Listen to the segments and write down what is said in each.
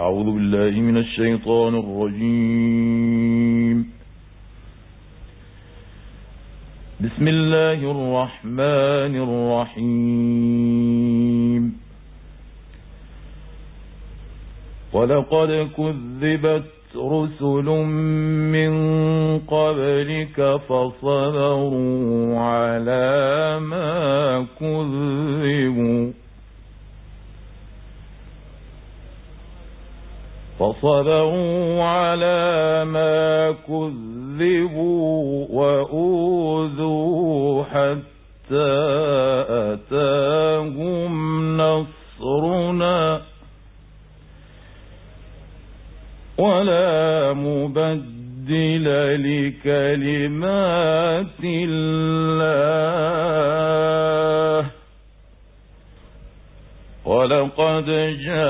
أعوذ بالله من الشيطان الرجيم. بسم الله الرحمن الرحيم. ولقد كذبت رسل من قبلك فصبروا على ما كذبوا. فصبروا على ما كذبوا وأوذوا حتى أتاهم نصرنا. ولا مبدل لكلمات الله. ولقد جاءك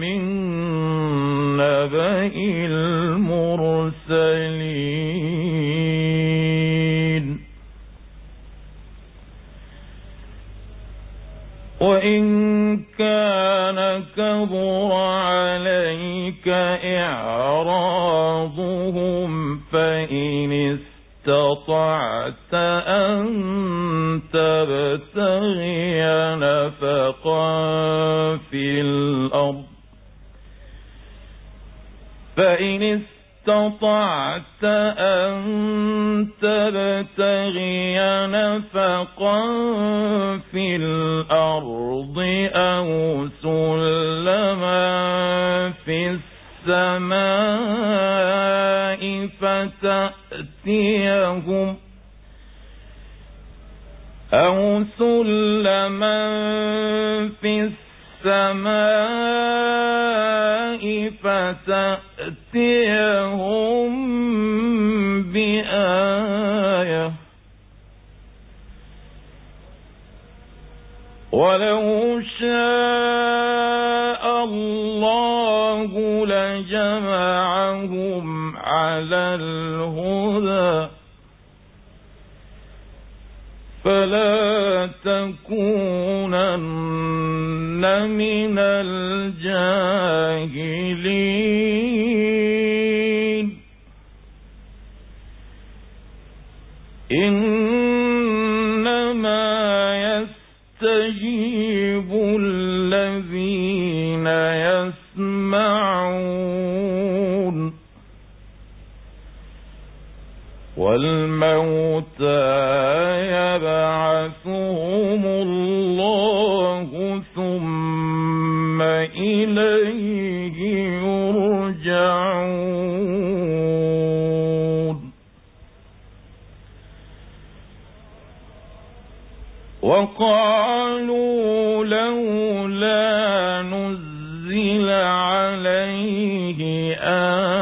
من نبأ المرسلين. وإن كان كبر عليك إعراضهم فإن استطعت أن تبتغي نفقا في الأرض. فإن استطعت أن تبتغي نفقا في الأرض أو سلما في السماء فتأتيهم أو سلما في السماء فتأتيهم بآية ولو شاء الله لجمعهم على الهدى فلا تكونن من الجاهلين. إنما يستجيب الذين يسمعون والموتى يبعثهم الله ثم إليه يرجعون. وقالوا لولا نزل عليه آية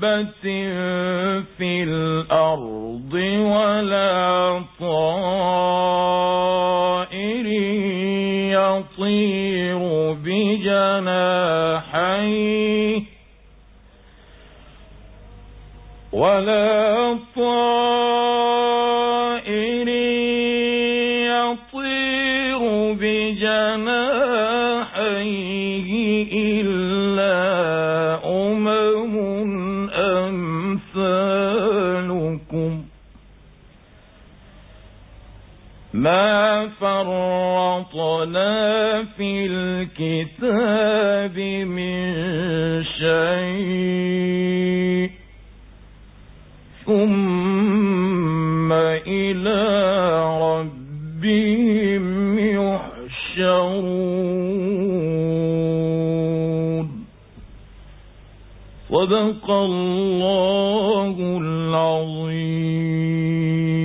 دابة في الأرض ولا طائر يطير بجناحيه ولا طائر ما فرطنا في الكتاب من شيء ثم إلى ربهم يحشرون. صدق الله العظيم.